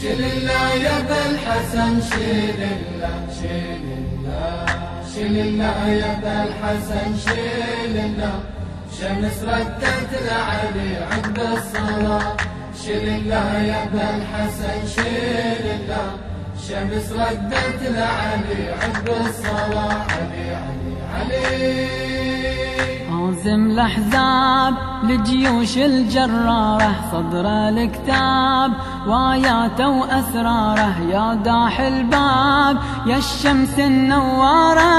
شيل الله يا أبا الحسن شيل الله شيل الله. شيل الله يا أبا الحسن شيل الله. شمس ردت لعلي عقب الصلاة. شيل الله يا أبا الحسن شيل الله. شمس ردت لعلي عقب الصلاة. علي علي علي. عازم الأحزاب لجيوش الجرارة صدر الكتاب. واياته واسراره يا داح الباب يا الشمس النوارة.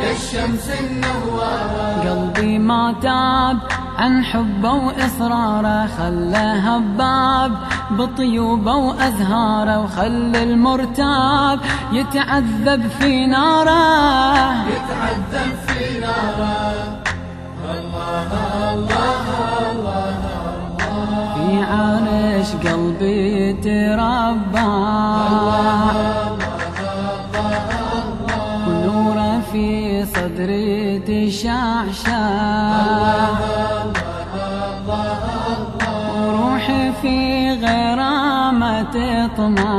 يا الشمس النوارة. قلبي ما تاب عن حبه وإصراره خله هباب بطيوبه وأزهاره وخل المرتاب يتعذب في ناره. يتعذب في ناره. الله الله. تشعشع وروحي في غرامة طمع.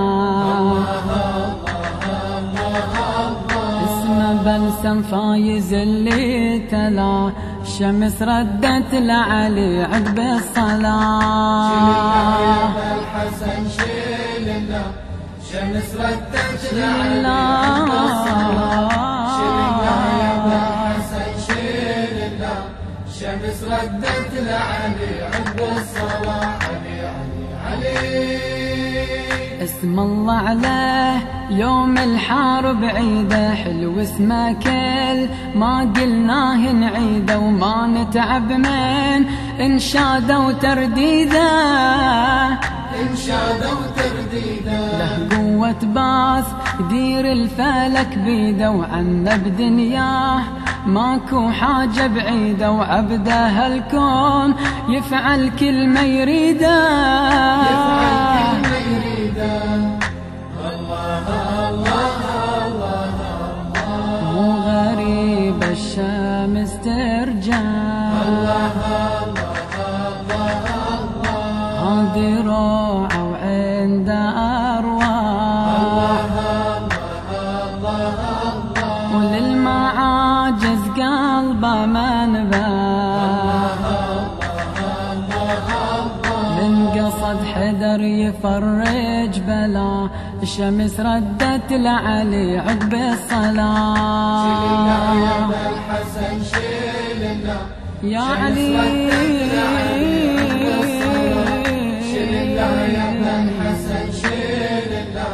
اسمه بلسم فايز اللي تلا. الشمس ردت لعلي عقب الصلاة. الحسن شيل الله. شمس ردت لعلي. عقب الصلاة. شمس ردت لعلي عقب الصلاة علي علي. علي اسم الله عليه يوم الحرب عيده حلو اسمه كل ما قلناه نعيده وما نتعب من انشاده وترديده. انشاده وترديده. له قوة باس يدير الفلك بيده وعنا بدنياه ماكو حاجة بعيدة وعبده هالكون. يفعل كل ما يريده. يفعل كل ما يريده. الله الله الله مو غريب الشمس ترجع هذه منبع من قصد حدر يفرج بلا. الشمس ردت لعلي عقب الصلاة. ابا الحسن شيل الله يا شمس علي. ردت لعلي عقب الصلاة. شيل الله يا ابا الحسن شيل الله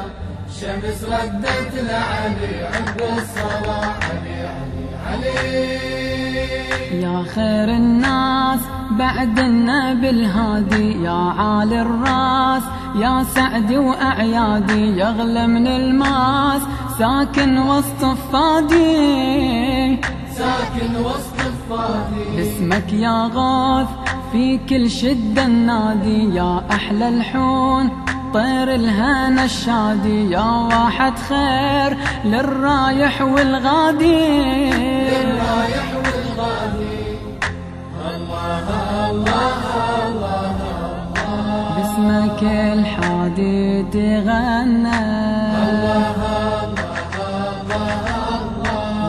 شمس ردت لعلي عقب الصلاة. علي علي علي. يا خير الناس بعد النبي الهادي يا عالي الراس يا سعدي وأعيادي يغلى من الماس. ساكن وسط الفادي. ساكن وسط الفاضي اسمك يا غوث في كل شدة النادي. يا أحلى الحون طير الهنا الشادي. يا واحد خير للرايح والغادي. الرايح والغادي الله الله الله باسمك الحادي تغنى.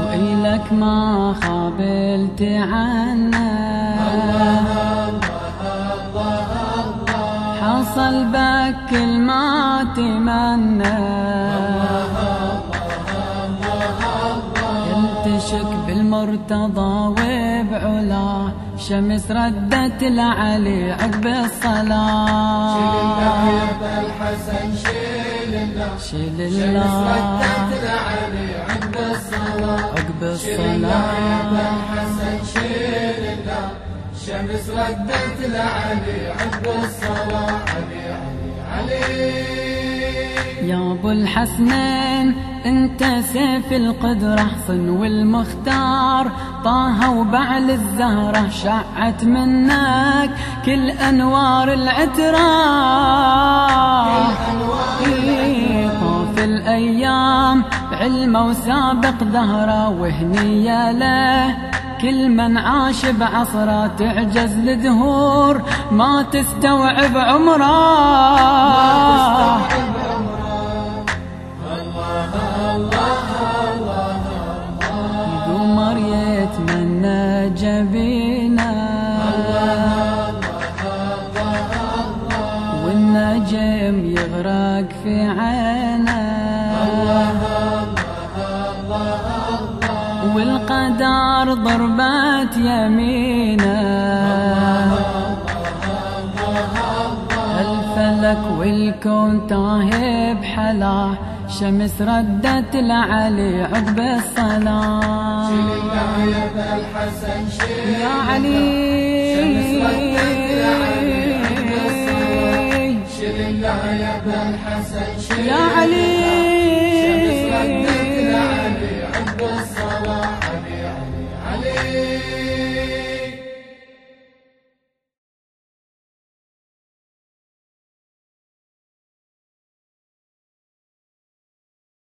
وإلك ما خابلت عنا حصل بك كل ما تمنى يلتشك بالمرتضى وبعلا. شمس ردت العلي عقب الله الصلاة يا أبا الحسن شيل الله. شيل شمس الله. ردت لعلي عقب الصلاة. عقب شيل الله يا الصلاة الحسن شيل الله. شمس ردت لعلي عقب الصلاة. علي علي علي. يا أبو الحسنين أنت سيف القدرة حصن والمختار. طه وبعل الزهرة شعت منك كل أنوار العترة الأيام بعلمه وسابق دهرة وهنية له كل من عاش بعصره تعجز لدهور. ما تستوعب عمره. جبينا. والنجم يغرق في عينا والقدر ضربات يمينا الفلك والكون تاهب بحلاه؟ شمس ردت العلي عقب الصلاة. يا الحسن شيل يا علي. يا الحسن شيل يا علي. شمس ردت العلي عقب الصلاة. علي علي علي.